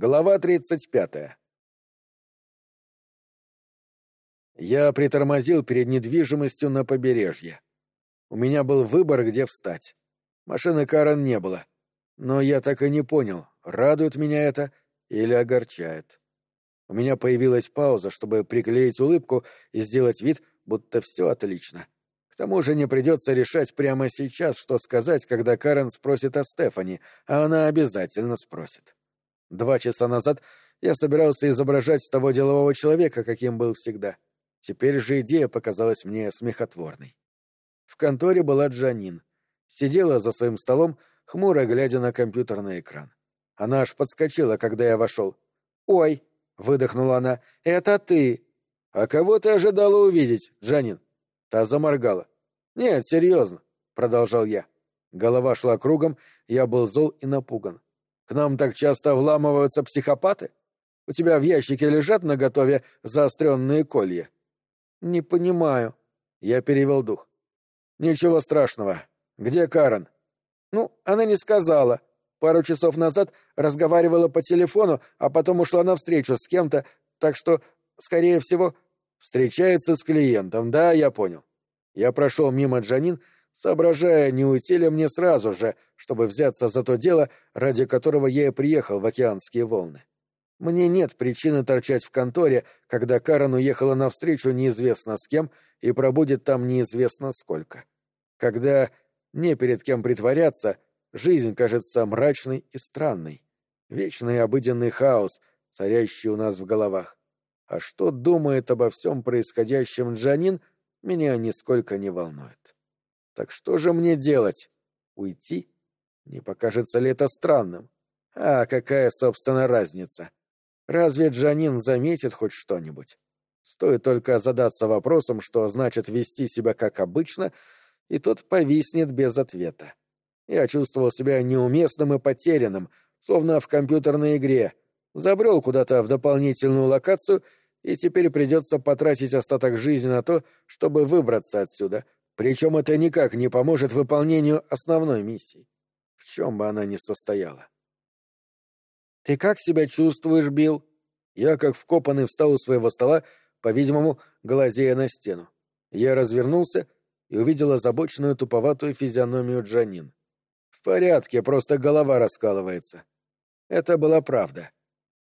Глава тридцать пятая. Я притормозил перед недвижимостью на побережье. У меня был выбор, где встать. Машины Карен не было. Но я так и не понял, радует меня это или огорчает. У меня появилась пауза, чтобы приклеить улыбку и сделать вид, будто все отлично. К тому же не придется решать прямо сейчас, что сказать, когда Карен спросит о Стефани, а она обязательно спросит. Два часа назад я собирался изображать того делового человека, каким был всегда. Теперь же идея показалась мне смехотворной. В конторе была Джанин. Сидела за своим столом, хмуро глядя на компьютерный экран. Она аж подскочила, когда я вошел. «Ой!» — выдохнула она. «Это ты!» «А кого ты ожидала увидеть, Джанин?» Та заморгала. «Нет, серьезно», — продолжал я. Голова шла кругом, я был зол и напуган. К нам так часто вламываются психопаты? У тебя в ящике лежат наготове заостренные колья? Не понимаю. Я перевел дух. Ничего страшного. Где Карен? Ну, она не сказала. Пару часов назад разговаривала по телефону, а потом ушла на встречу с кем-то, так что, скорее всего, встречается с клиентом, да, я понял. Я прошел мимо Джанин, соображая, не уйти ли мне сразу же, чтобы взяться за то дело, ради которого я и приехал в океанские волны. Мне нет причины торчать в конторе, когда Карен уехала навстречу неизвестно с кем и пробудет там неизвестно сколько. Когда не перед кем притворяться, жизнь кажется мрачной и странной. Вечный обыденный хаос, царящий у нас в головах. А что думает обо всем происходящем Джанин, меня нисколько не волнует. Так что же мне делать? Уйти? Не покажется ли это странным? А какая, собственно, разница? Разве Джанин заметит хоть что-нибудь? Стоит только задаться вопросом, что значит вести себя как обычно, и тот повиснет без ответа. Я чувствовал себя неуместным и потерянным, словно в компьютерной игре. Забрел куда-то в дополнительную локацию, и теперь придется потратить остаток жизни на то, чтобы выбраться отсюда — причем это никак не поможет выполнению основной миссии, в чем бы она ни состояла. «Ты как себя чувствуешь, Билл?» Я, как вкопанный, встал у своего стола, по-видимому, глазея на стену. Я развернулся и увидел озабоченную туповатую физиономию Джанин. «В порядке, просто голова раскалывается». Это была правда.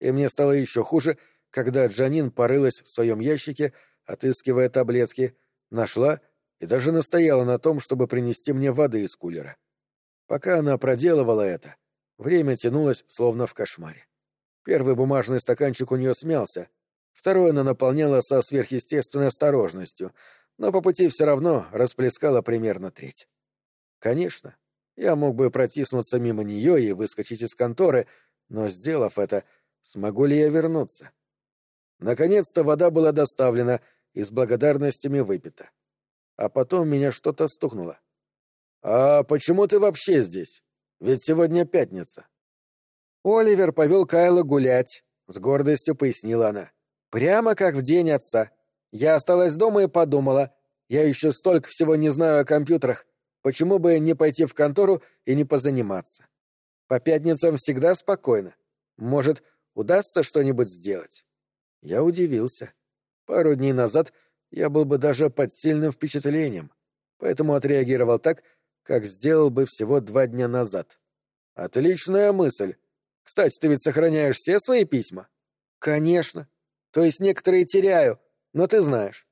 И мне стало еще хуже, когда Джанин порылась в своем ящике, отыскивая таблетки, нашла — и даже настояла на том, чтобы принести мне воды из кулера. Пока она проделывала это, время тянулось, словно в кошмаре. Первый бумажный стаканчик у нее смялся, второй она наполняла со сверхъестественной осторожностью, но по пути все равно расплескала примерно треть. Конечно, я мог бы протиснуться мимо нее и выскочить из конторы, но, сделав это, смогу ли я вернуться? Наконец-то вода была доставлена и с благодарностями выпита а потом меня что-то стукнуло. «А почему ты вообще здесь? Ведь сегодня пятница». Оливер повел Кайла гулять, — с гордостью пояснила она. «Прямо как в день отца. Я осталась дома и подумала, я еще столько всего не знаю о компьютерах, почему бы не пойти в контору и не позаниматься? По пятницам всегда спокойно. Может, удастся что-нибудь сделать?» Я удивился. Пару дней назад — я был бы даже под сильным впечатлением, поэтому отреагировал так, как сделал бы всего два дня назад. Отличная мысль. Кстати, ты ведь сохраняешь все свои письма? Конечно. То есть некоторые теряю, но ты знаешь.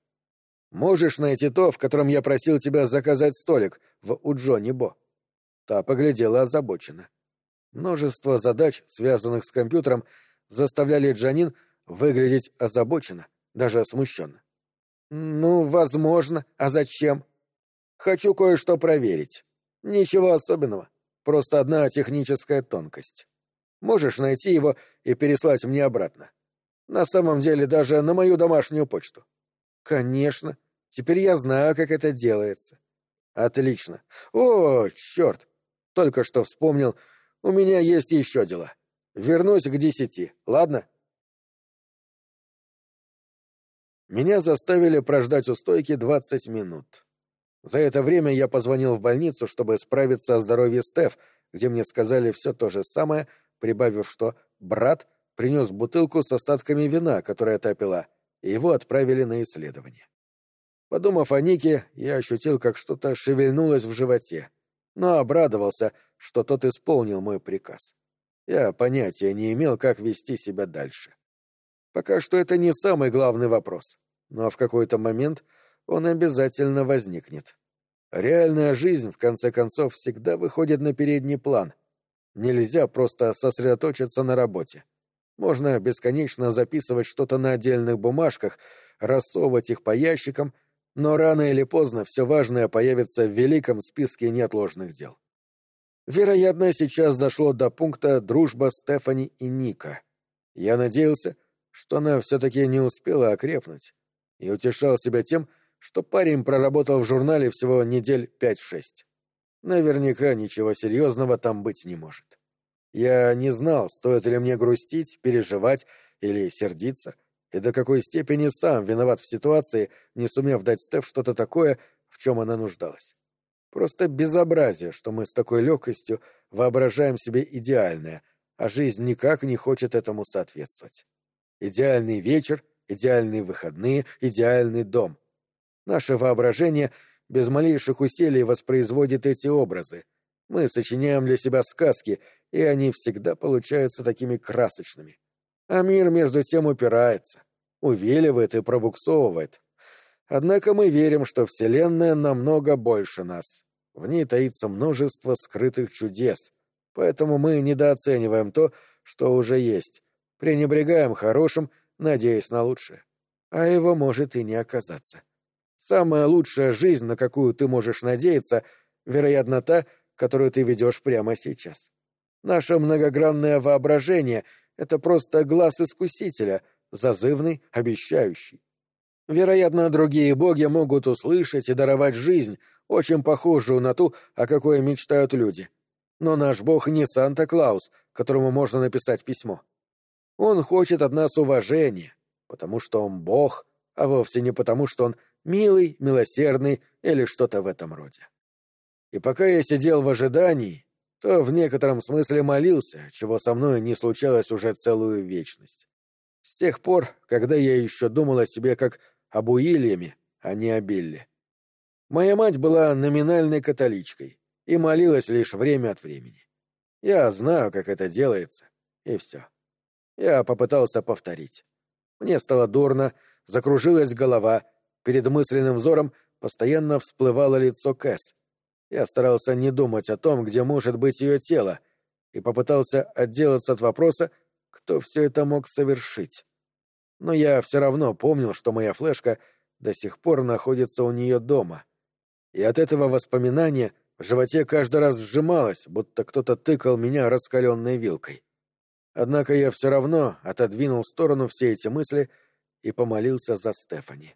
Можешь найти то, в котором я просил тебя заказать столик в Уджони Бо? Та поглядела озабоченно. Множество задач, связанных с компьютером, заставляли Джанин выглядеть озабоченно, даже смущенно. «Ну, возможно. А зачем?» «Хочу кое-что проверить. Ничего особенного. Просто одна техническая тонкость. Можешь найти его и переслать мне обратно. На самом деле даже на мою домашнюю почту». «Конечно. Теперь я знаю, как это делается». «Отлично. О, черт! Только что вспомнил. У меня есть еще дела. Вернусь к десяти, ладно?» Меня заставили прождать у стойки двадцать минут. За это время я позвонил в больницу, чтобы справиться о здоровье Стеф, где мне сказали все то же самое, прибавив, что брат принес бутылку с остатками вина, которое та пила, и его отправили на исследование. Подумав о Нике, я ощутил, как что-то шевельнулось в животе, но обрадовался, что тот исполнил мой приказ. Я понятия не имел, как вести себя дальше. Пока что это не самый главный вопрос, но в какой-то момент он обязательно возникнет. Реальная жизнь, в конце концов, всегда выходит на передний план. Нельзя просто сосредоточиться на работе. Можно бесконечно записывать что-то на отдельных бумажках, рассовывать их по ящикам, но рано или поздно все важное появится в великом списке неотложных дел. Вероятно, сейчас дошло до пункта дружба Стефани и Ника. Я надеялся, что она все-таки не успела окрепнуть, и утешал себя тем, что парень проработал в журнале всего недель пять-шесть. Наверняка ничего серьезного там быть не может. Я не знал, стоит ли мне грустить, переживать или сердиться, и до какой степени сам виноват в ситуации, не сумев дать Стеф что-то такое, в чем она нуждалась. Просто безобразие, что мы с такой легкостью воображаем себе идеальное, а жизнь никак не хочет этому соответствовать. Идеальный вечер, идеальные выходные, идеальный дом. Наше воображение без малейших усилий воспроизводит эти образы. Мы сочиняем для себя сказки, и они всегда получаются такими красочными. А мир между тем упирается, увиливает и пробуксовывает. Однако мы верим, что Вселенная намного больше нас. В ней таится множество скрытых чудес, поэтому мы недооцениваем то, что уже есть, пренебрегаем хорошим, надеясь на лучшее. А его может и не оказаться. Самая лучшая жизнь, на какую ты можешь надеяться, вероятно, та, которую ты ведешь прямо сейчас. Наше многогранное воображение — это просто глаз искусителя, зазывный, обещающий. Вероятно, другие боги могут услышать и даровать жизнь, очень похожую на ту, о какой мечтают люди. Но наш бог не Санта-Клаус, которому можно написать письмо. Он хочет от нас уважения, потому что он бог, а вовсе не потому, что он милый, милосердный или что-то в этом роде. И пока я сидел в ожидании, то в некотором смысле молился, чего со мной не случалось уже целую вечность. С тех пор, когда я еще думал о себе как об Уильяме, а не о Билли. Моя мать была номинальной католичкой и молилась лишь время от времени. Я знаю, как это делается, и все. Я попытался повторить. Мне стало дурно, закружилась голова, перед мысленным взором постоянно всплывало лицо Кэс. Я старался не думать о том, где может быть ее тело, и попытался отделаться от вопроса, кто все это мог совершить. Но я все равно помнил, что моя флешка до сих пор находится у нее дома — и от этого воспоминания в животе каждый раз сжималось, будто кто-то тыкал меня раскаленной вилкой. Однако я все равно отодвинул в сторону все эти мысли и помолился за Стефани.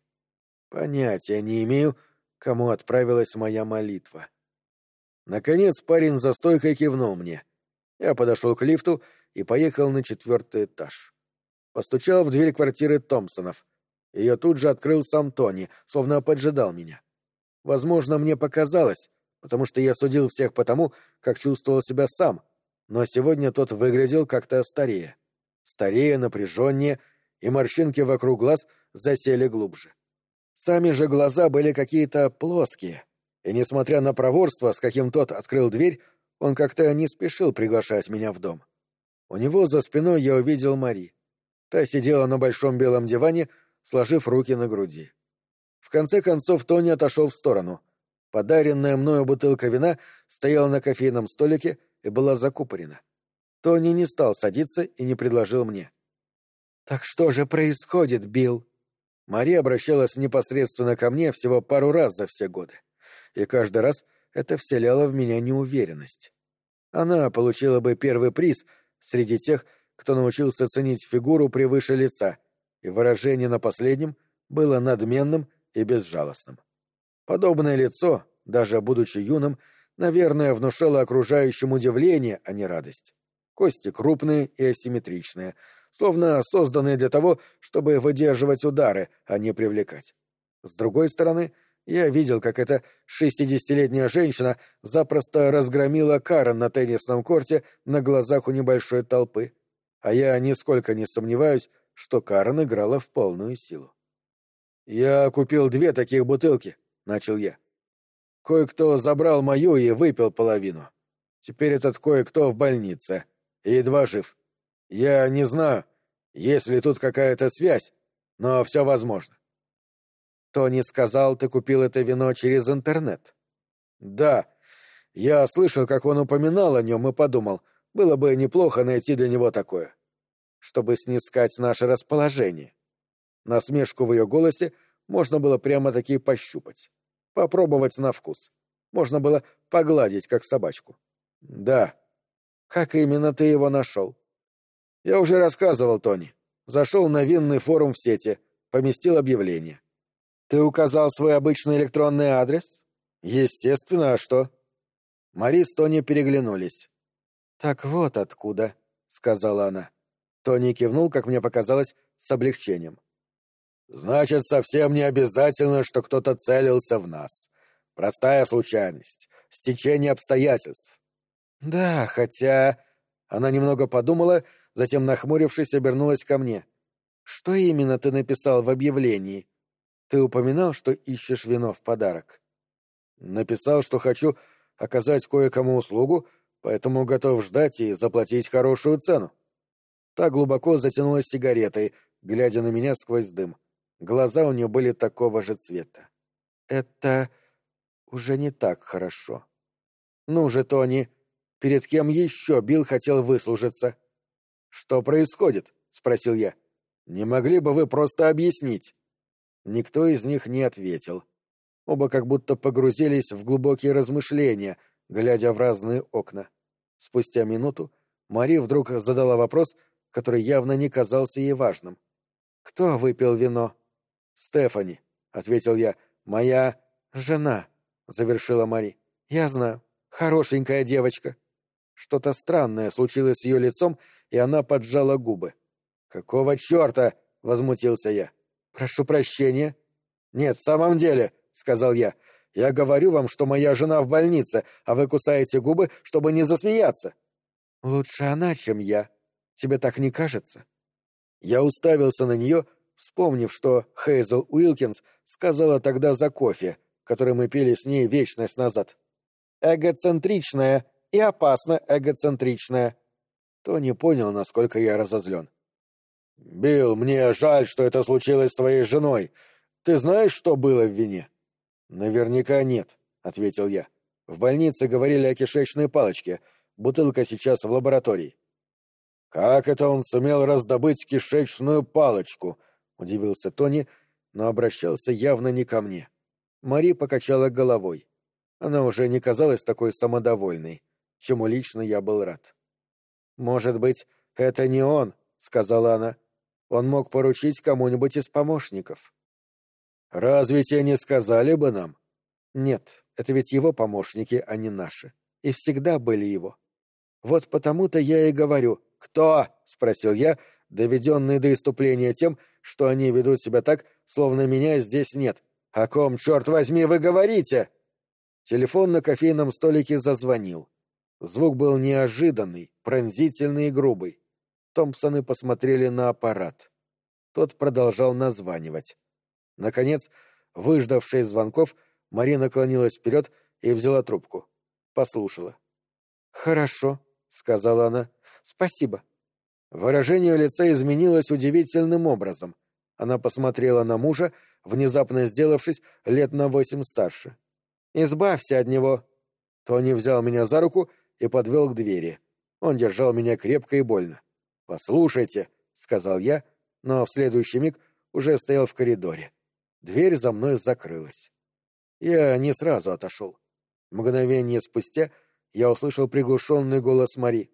Понятия не имею, кому отправилась моя молитва. Наконец парень за стойкой кивнул мне. Я подошел к лифту и поехал на четвертый этаж. Постучал в дверь квартиры Томпсонов. Ее тут же открыл сам Тони, словно поджидал меня. Возможно, мне показалось, потому что я судил всех потому, как чувствовал себя сам, но сегодня тот выглядел как-то старее. Старее, напряженнее, и морщинки вокруг глаз засели глубже. Сами же глаза были какие-то плоские, и, несмотря на проворство, с каким тот открыл дверь, он как-то не спешил приглашать меня в дом. У него за спиной я увидел Мари. Та сидела на большом белом диване, сложив руки на груди. В конце концов Тони отошел в сторону. Подаренная мною бутылка вина стояла на кофейном столике и была закупорена. Тони не стал садиться и не предложил мне. «Так что же происходит, Билл?» Мария обращалась непосредственно ко мне всего пару раз за все годы, и каждый раз это вселяло в меня неуверенность. Она получила бы первый приз среди тех, кто научился ценить фигуру превыше лица, и выражение на последнем было надменным и безжалостным. Подобное лицо, даже будучи юным, наверное, внушало окружающим удивление, а не радость. Кости крупные и асимметричные, словно созданные для того, чтобы выдерживать удары, а не привлекать. С другой стороны, я видел, как эта шестидесятилетняя женщина запросто разгромила Карен на теннисном корте на глазах у небольшой толпы. а я нисколько не сомневаюсь, что Карен играла в полную силу. «Я купил две таких бутылки», — начал я. «Кое-кто забрал мою и выпил половину. Теперь этот кое-кто в больнице. Едва жив. Я не знаю, есть ли тут какая-то связь, но все возможно». «Тони сказал, ты купил это вино через интернет». «Да. Я слышал, как он упоминал о нем и подумал, было бы неплохо найти для него такое. Чтобы снискать наше расположение». Насмешку в ее голосе можно было прямо-таки пощупать. Попробовать на вкус. Можно было погладить, как собачку. Да. Как именно ты его нашел? Я уже рассказывал, Тони. Зашел на винный форум в сети, поместил объявление. Ты указал свой обычный электронный адрес? Естественно, а что? Мари с Тони переглянулись. Так вот откуда, сказала она. Тони кивнул, как мне показалось, с облегчением. Значит, совсем не обязательно, что кто-то целился в нас. Простая случайность, стечение обстоятельств. Да, хотя... Она немного подумала, затем, нахмурившись, обернулась ко мне. Что именно ты написал в объявлении? Ты упоминал, что ищешь вино в подарок? Написал, что хочу оказать кое-кому услугу, поэтому готов ждать и заплатить хорошую цену. Та глубоко затянулась сигаретой, глядя на меня сквозь дым. Глаза у нее были такого же цвета. Это уже не так хорошо. Ну же, Тони, перед кем еще Билл хотел выслужиться? Что происходит? спросил я. Не могли бы вы просто объяснить? Никто из них не ответил. Оба как будто погрузились в глубокие размышления, глядя в разные окна. Спустя минуту Мари вдруг задала вопрос, который явно не казался ей важным. «Кто выпил вино?» «Стефани», — ответил я, — «моя жена», — завершила Мари. «Я знаю. Хорошенькая девочка». Что-то странное случилось с ее лицом, и она поджала губы. «Какого черта?» — возмутился я. «Прошу прощения». «Нет, в самом деле», — сказал я, — «я говорю вам, что моя жена в больнице, а вы кусаете губы, чтобы не засмеяться». «Лучше она, чем я. Тебе так не кажется?» Я уставился на нее, — вспомнив, что Хейзел Уилкинс сказала тогда за кофе, который мы пили с ней вечность назад. «Эгоцентричная и опасно эгоцентричная». Тони понял, насколько я разозлен. «Билл, мне жаль, что это случилось с твоей женой. Ты знаешь, что было в вине?» «Наверняка нет», — ответил я. «В больнице говорили о кишечной палочке. Бутылка сейчас в лаборатории». «Как это он сумел раздобыть кишечную палочку?» — удивился Тони, но обращался явно не ко мне. Мари покачала головой. Она уже не казалась такой самодовольной, чему лично я был рад. «Может быть, это не он», — сказала она. «Он мог поручить кому-нибудь из помощников». «Разве те не сказали бы нам?» «Нет, это ведь его помощники, а не наши. И всегда были его. Вот потому-то я и говорю. «Кто?» — спросил я, доведенный до иступления тем, что они ведут себя так, словно меня здесь нет. О ком, черт возьми, вы говорите? Телефон на кофейном столике зазвонил. Звук был неожиданный, пронзительный и грубый. Томпсоны посмотрели на аппарат. Тот продолжал названивать. Наконец, выждавшись звонков, Марина наклонилась вперед и взяла трубку. Послушала. «Хорошо», — сказала она. «Спасибо. Выражение лица изменилось удивительным образом. Она посмотрела на мужа, внезапно сделавшись лет на восемь старше. «Избавься от него!» Тони взял меня за руку и подвел к двери. Он держал меня крепко и больно. «Послушайте», — сказал я, но в следующий миг уже стоял в коридоре. Дверь за мной закрылась. Я не сразу отошел. Мгновение спустя я услышал приглушенный голос Мари.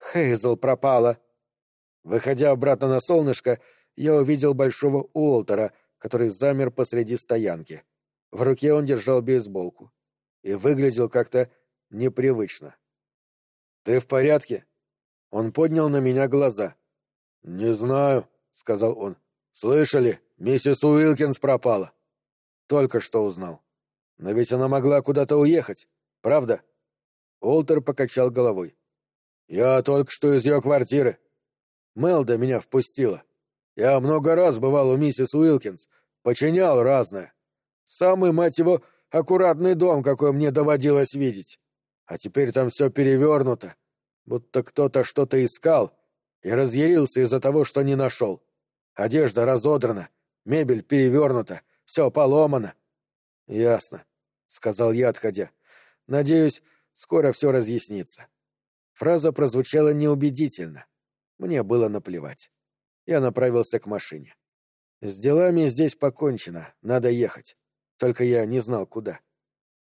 «Хейзел пропала!» Выходя обратно на солнышко, я увидел большого Уолтера, который замер посреди стоянки. В руке он держал бейсболку. И выглядел как-то непривычно. «Ты в порядке?» Он поднял на меня глаза. «Не знаю», — сказал он. «Слышали, миссис Уилкинс пропала». «Только что узнал. Но ведь она могла куда-то уехать, правда?» Уолтер покачал головой. «Я только что из ее квартиры. Мелда меня впустила. Я много раз бывал у миссис Уилкинс, починял разное. Самый, мать его, аккуратный дом, какой мне доводилось видеть. А теперь там все перевернуто, будто кто-то что-то искал и разъярился из-за того, что не нашел. Одежда разодрана, мебель перевернута, все поломано. — Ясно, — сказал я, отходя. — Надеюсь, скоро все разъяснится. Фраза прозвучала неубедительно. Мне было наплевать. Я направился к машине. С делами здесь покончено, надо ехать. Только я не знал, куда.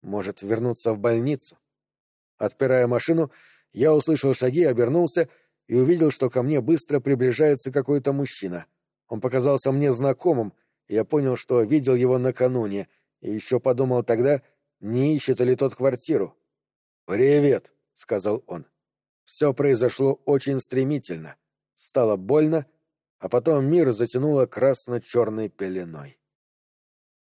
Может, вернуться в больницу? Отпирая машину, я услышал шаги, обернулся и увидел, что ко мне быстро приближается какой-то мужчина. Он показался мне знакомым, я понял, что видел его накануне, и еще подумал тогда, не ищет ли тот квартиру. «Привет», — сказал он. Все произошло очень стремительно. Стало больно, а потом мир затянуло красно-черной пеленой.